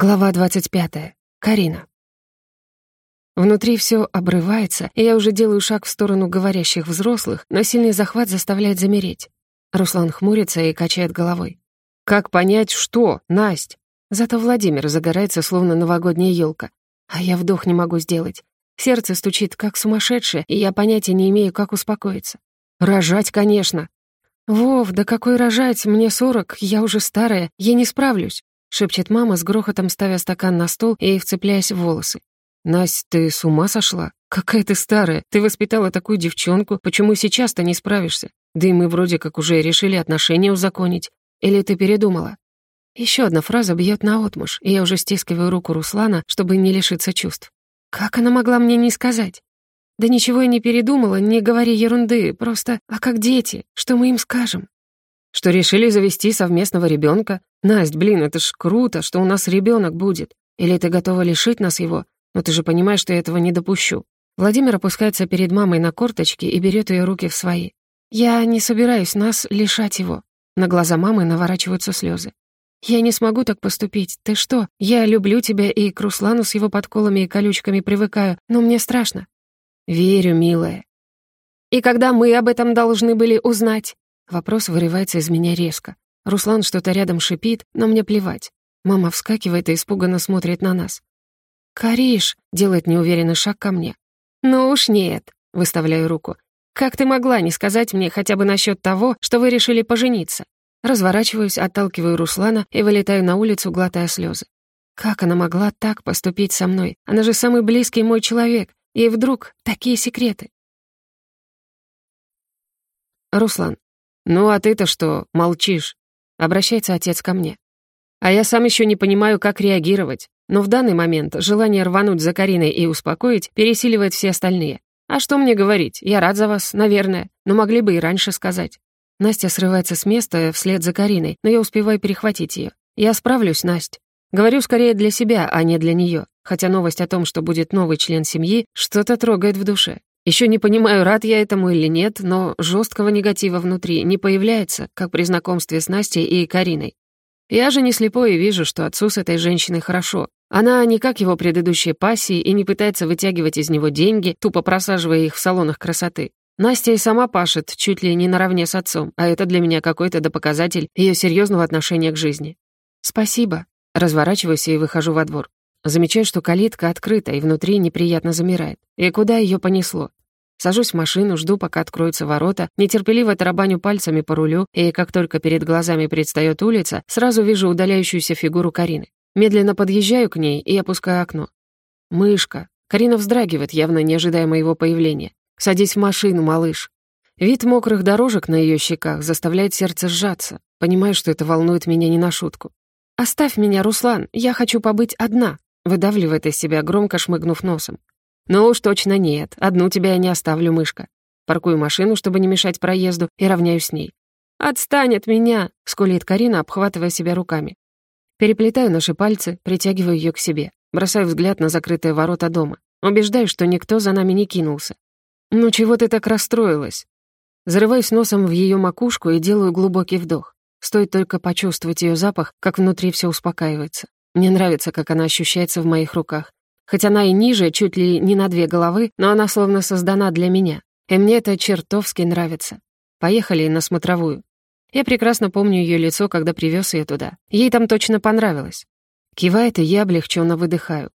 Глава 25. Карина. Внутри все обрывается, и я уже делаю шаг в сторону говорящих взрослых, но сильный захват заставляет замереть. Руслан хмурится и качает головой. «Как понять, что, Насть?» Зато Владимир загорается, словно новогодняя елка, А я вдох не могу сделать. Сердце стучит, как сумасшедшее, и я понятия не имею, как успокоиться. «Рожать, конечно!» «Вов, да какой рожать? Мне сорок, я уже старая, я не справлюсь. — шепчет мама, с грохотом ставя стакан на стол и вцепляясь в волосы. «Насть, ты с ума сошла? Какая ты старая! Ты воспитала такую девчонку, почему сейчас-то не справишься? Да и мы вроде как уже решили отношения узаконить. Или ты передумала?» Еще одна фраза бьет наотмашь, и я уже стискиваю руку Руслана, чтобы не лишиться чувств. Как она могла мне не сказать? Да ничего я не передумала, не говори ерунды, просто, а как дети, что мы им скажем? Что решили завести совместного ребенка? Насть, блин, это ж круто, что у нас ребенок будет. Или ты готова лишить нас его? Но ты же понимаешь, что я этого не допущу. Владимир опускается перед мамой на корточки и берет ее руки в свои. Я не собираюсь нас лишать его. На глаза мамы наворачиваются слезы. «Я не смогу так поступить. Ты что? Я люблю тебя и к Руслану с его подколами и колючками привыкаю, но мне страшно». «Верю, милая». «И когда мы об этом должны были узнать?» Вопрос вырывается из меня резко. Руслан что-то рядом шипит, но мне плевать. Мама вскакивает и испуганно смотрит на нас. «Кариш!» — делает неуверенный шаг ко мне. «Ну уж нет!» — выставляю руку. «Как ты могла не сказать мне хотя бы насчет того, что вы решили пожениться?» Разворачиваюсь, отталкиваю Руслана и вылетаю на улицу, глотая слезы. Как она могла так поступить со мной? Она же самый близкий мой человек. И вдруг такие секреты. Руслан, «Ну а ты-то что, молчишь?» — обращается отец ко мне. А я сам еще не понимаю, как реагировать. Но в данный момент желание рвануть за Кариной и успокоить пересиливает все остальные. А что мне говорить? Я рад за вас, наверное, но могли бы и раньше сказать. Настя срывается с места вслед за Кариной, но я успеваю перехватить ее. Я справлюсь, Настя. Говорю скорее для себя, а не для нее, хотя новость о том, что будет новый член семьи, что-то трогает в душе. Еще не понимаю, рад я этому или нет, но жесткого негатива внутри не появляется, как при знакомстве с Настей и Кариной. Я же не слепой и вижу, что отцу с этой женщиной хорошо. Она не как его предыдущие пассии и не пытается вытягивать из него деньги, тупо просаживая их в салонах красоты. Настя и сама пашет чуть ли не наравне с отцом, а это для меня какой-то допоказатель ее серьезного отношения к жизни. «Спасибо». Разворачиваюсь и выхожу во двор. Замечаю, что калитка открыта, и внутри неприятно замирает. И куда ее понесло? Сажусь в машину, жду, пока откроются ворота, нетерпеливо тарабаню пальцами по рулю, и как только перед глазами предстает улица, сразу вижу удаляющуюся фигуру Карины. Медленно подъезжаю к ней и опускаю окно. «Мышка». Карина вздрагивает, явно не ожидая моего появления. «Садись в машину, малыш». Вид мокрых дорожек на ее щеках заставляет сердце сжаться. Понимаю, что это волнует меня не на шутку. «Оставь меня, Руслан, я хочу побыть одна», выдавливает из себя, громко шмыгнув носом. «Ну уж точно нет, одну тебя я не оставлю, мышка». Паркую машину, чтобы не мешать проезду, и равняюсь с ней. «Отстань от меня!» — скулит Карина, обхватывая себя руками. Переплетаю наши пальцы, притягиваю ее к себе. Бросаю взгляд на закрытые ворота дома. Убеждаюсь, что никто за нами не кинулся. «Ну чего ты так расстроилась?» Зарываюсь носом в ее макушку и делаю глубокий вдох. Стоит только почувствовать ее запах, как внутри все успокаивается. Мне нравится, как она ощущается в моих руках. Хоть она и ниже, чуть ли не на две головы, но она словно создана для меня. И мне это чертовски нравится. Поехали на смотровую. Я прекрасно помню ее лицо, когда привез ее туда. Ей там точно понравилось. Кивает, и я облегченно выдыхаю.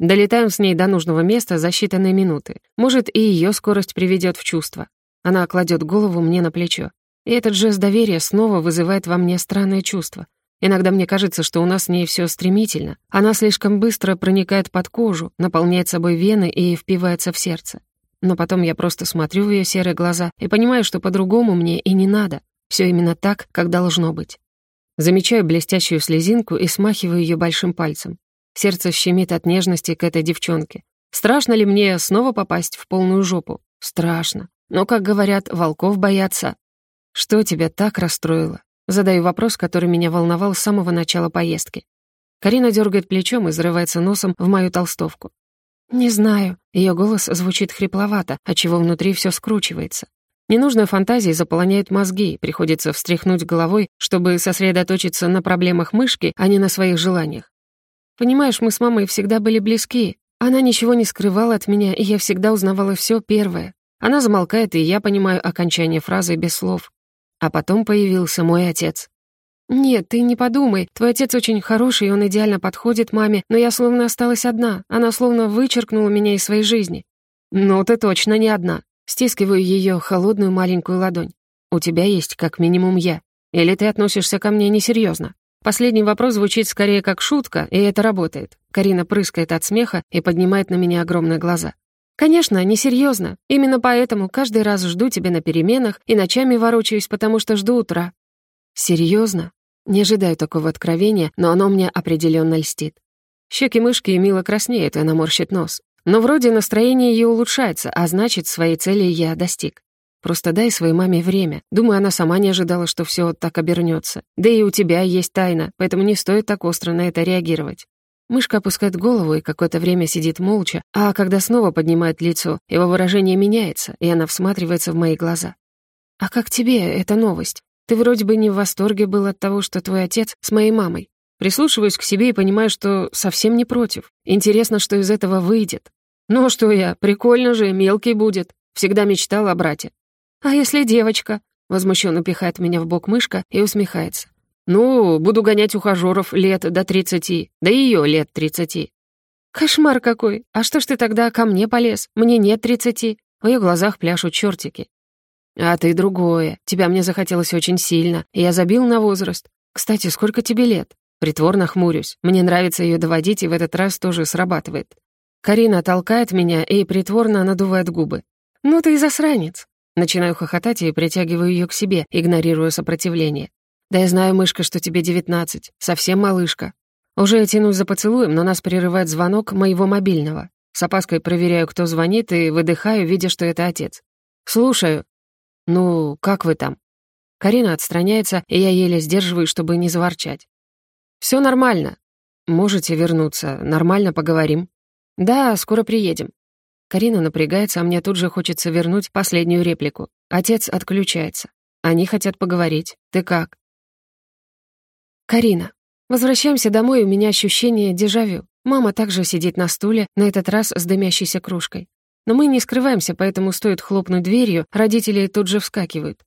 Долетаем с ней до нужного места за считанные минуты. Может, и ее скорость приведет в чувство. Она кладет голову мне на плечо. И этот жест доверия снова вызывает во мне странное чувство. Иногда мне кажется, что у нас с ней все стремительно. Она слишком быстро проникает под кожу, наполняет собой вены и впивается в сердце. Но потом я просто смотрю в ее серые глаза и понимаю, что по-другому мне и не надо. Все именно так, как должно быть. Замечаю блестящую слезинку и смахиваю ее большим пальцем. Сердце щемит от нежности к этой девчонке. Страшно ли мне снова попасть в полную жопу? Страшно. Но, как говорят, волков боятся. Что тебя так расстроило? Задаю вопрос, который меня волновал с самого начала поездки. Карина дергает плечом и взрывается носом в мою толстовку. «Не знаю». Ее голос звучит хрипловато, отчего внутри все скручивается. Ненужные фантазии заполоняют мозги, приходится встряхнуть головой, чтобы сосредоточиться на проблемах мышки, а не на своих желаниях. Понимаешь, мы с мамой всегда были близки. Она ничего не скрывала от меня, и я всегда узнавала все первое. Она замолкает, и я понимаю окончание фразы без слов. А потом появился мой отец. «Нет, ты не подумай. Твой отец очень хороший, и он идеально подходит маме, но я словно осталась одна. Она словно вычеркнула меня из своей жизни». «Ну, ты точно не одна». Стискиваю ее холодную маленькую ладонь. «У тебя есть как минимум я. Или ты относишься ко мне несерьезно? Последний вопрос звучит скорее как шутка, и это работает. Карина прыскает от смеха и поднимает на меня огромные глаза. «Конечно, несерьезно. Именно поэтому каждый раз жду тебя на переменах и ночами ворочаюсь, потому что жду утра». «Серьезно?» Не ожидаю такого откровения, но оно мне определенно льстит. Щеки мышки мило краснеют, и она морщит нос. Но вроде настроение ее улучшается, а значит, своей цели я достиг. Просто дай своей маме время. Думаю, она сама не ожидала, что все так обернется. Да и у тебя есть тайна, поэтому не стоит так остро на это реагировать. Мышка опускает голову и какое-то время сидит молча, а когда снова поднимает лицо, его выражение меняется, и она всматривается в мои глаза. «А как тебе эта новость? Ты вроде бы не в восторге был от того, что твой отец с моей мамой. Прислушиваюсь к себе и понимаю, что совсем не против. Интересно, что из этого выйдет. Ну что я, прикольно же, мелкий будет. Всегда мечтал о брате. «А если девочка?» Возмущенно пихает меня в бок мышка и усмехается. «Ну, буду гонять ухажеров лет до тридцати, да ее лет тридцати». «Кошмар какой! А что ж ты тогда ко мне полез? Мне нет тридцати». В ее глазах пляшут чертики. «А ты другое. Тебя мне захотелось очень сильно, я забил на возраст. Кстати, сколько тебе лет?» Притворно хмурюсь. Мне нравится ее доводить, и в этот раз тоже срабатывает. Карина толкает меня и притворно надувает губы. «Ну ты и засранец. Начинаю хохотать и притягиваю ее к себе, игнорируя сопротивление. «Да я знаю, мышка, что тебе девятнадцать. Совсем малышка». Уже я тянусь за поцелуем, но нас прерывает звонок моего мобильного. С опаской проверяю, кто звонит, и выдыхаю, видя, что это отец. «Слушаю». «Ну, как вы там?» Карина отстраняется, и я еле сдерживаю, чтобы не заворчать. «Всё нормально. Можете вернуться, нормально поговорим». «Да, скоро приедем». Карина напрягается, а мне тут же хочется вернуть последнюю реплику. Отец отключается. Они хотят поговорить. Ты как? Карина. Возвращаемся домой, у меня ощущение дежавю. Мама также сидит на стуле, на этот раз с дымящейся кружкой. Но мы не скрываемся, поэтому стоит хлопнуть дверью, родители тут же вскакивают.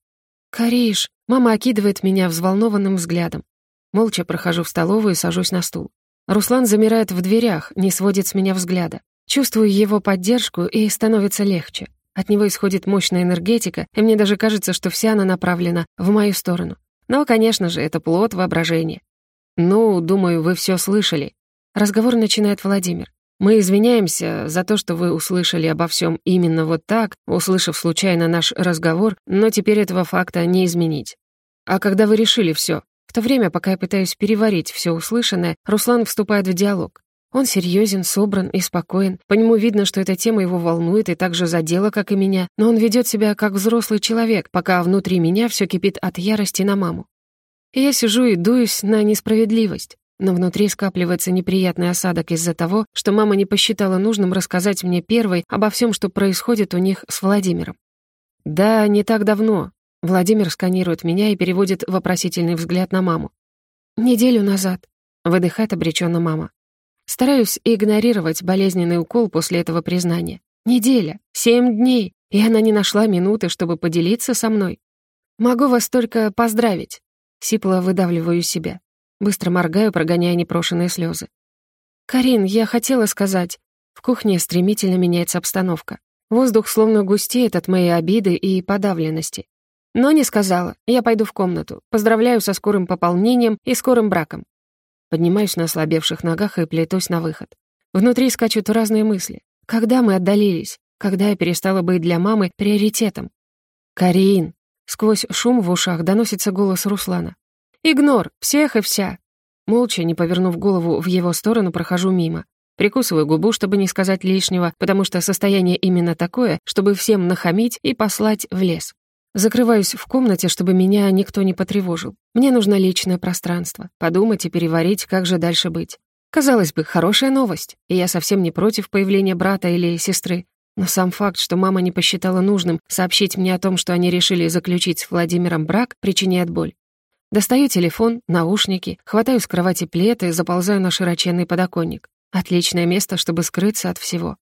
«Кариш!» Мама окидывает меня взволнованным взглядом. Молча прохожу в столовую и сажусь на стул. Руслан замирает в дверях, не сводит с меня взгляда. Чувствую его поддержку, и становится легче. От него исходит мощная энергетика, и мне даже кажется, что вся она направлена в мою сторону. Но, конечно же, это плод воображения. «Ну, думаю, вы все слышали». Разговор начинает Владимир. «Мы извиняемся за то, что вы услышали обо всем именно вот так, услышав случайно наш разговор, но теперь этого факта не изменить. А когда вы решили все, в то время, пока я пытаюсь переварить все услышанное, Руслан вступает в диалог. Он серьезен, собран и спокоен. По нему видно, что эта тема его волнует и так же задела, как и меня. Но он ведет себя как взрослый человек, пока внутри меня все кипит от ярости на маму. И я сижу и дуюсь на несправедливость. Но внутри скапливается неприятный осадок из-за того, что мама не посчитала нужным рассказать мне первой обо всем, что происходит у них с Владимиром. «Да, не так давно». Владимир сканирует меня и переводит вопросительный взгляд на маму. «Неделю назад», — выдыхает обреченно мама. Стараюсь игнорировать болезненный укол после этого признания. Неделя, семь дней, и она не нашла минуты, чтобы поделиться со мной. Могу вас только поздравить. Сипло выдавливаю себя. Быстро моргаю, прогоняя непрошенные слезы. «Карин, я хотела сказать...» В кухне стремительно меняется обстановка. Воздух словно густеет от моей обиды и подавленности. Но не сказала. Я пойду в комнату. Поздравляю со скорым пополнением и скорым браком. Поднимаюсь на ослабевших ногах и плетусь на выход. Внутри скачут разные мысли. Когда мы отдалились? Когда я перестала быть для мамы приоритетом? «Карин!» Сквозь шум в ушах доносится голос Руслана. «Игнор! Всех и вся!» Молча, не повернув голову в его сторону, прохожу мимо. Прикусываю губу, чтобы не сказать лишнего, потому что состояние именно такое, чтобы всем нахамить и послать в лес. Закрываюсь в комнате, чтобы меня никто не потревожил. Мне нужно личное пространство, подумать и переварить, как же дальше быть. Казалось бы, хорошая новость, и я совсем не против появления брата или сестры. Но сам факт, что мама не посчитала нужным сообщить мне о том, что они решили заключить с Владимиром брак, причиняет боль. Достаю телефон, наушники, хватаю с кровати плед и заползаю на широченный подоконник. Отличное место, чтобы скрыться от всего.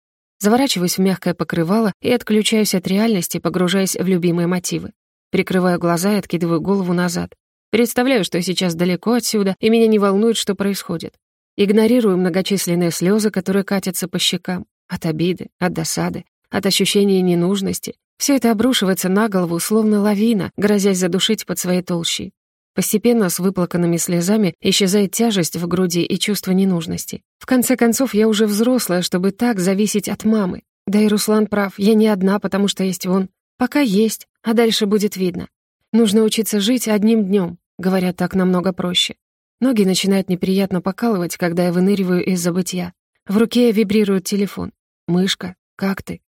Заворачиваюсь в мягкое покрывало и отключаюсь от реальности, погружаясь в любимые мотивы. Прикрываю глаза и откидываю голову назад. Представляю, что сейчас далеко отсюда, и меня не волнует, что происходит. Игнорирую многочисленные слезы, которые катятся по щекам. От обиды, от досады, от ощущения ненужности. Все это обрушивается на голову, словно лавина, грозясь задушить под своей толщей. Постепенно с выплаканными слезами исчезает тяжесть в груди и чувство ненужности. В конце концов, я уже взрослая, чтобы так зависеть от мамы. Да и Руслан прав, я не одна, потому что есть он. Пока есть, а дальше будет видно. Нужно учиться жить одним днем. Говорят, так намного проще. Ноги начинают неприятно покалывать, когда я выныриваю из забытья. В руке вибрирует телефон. «Мышка, как ты?»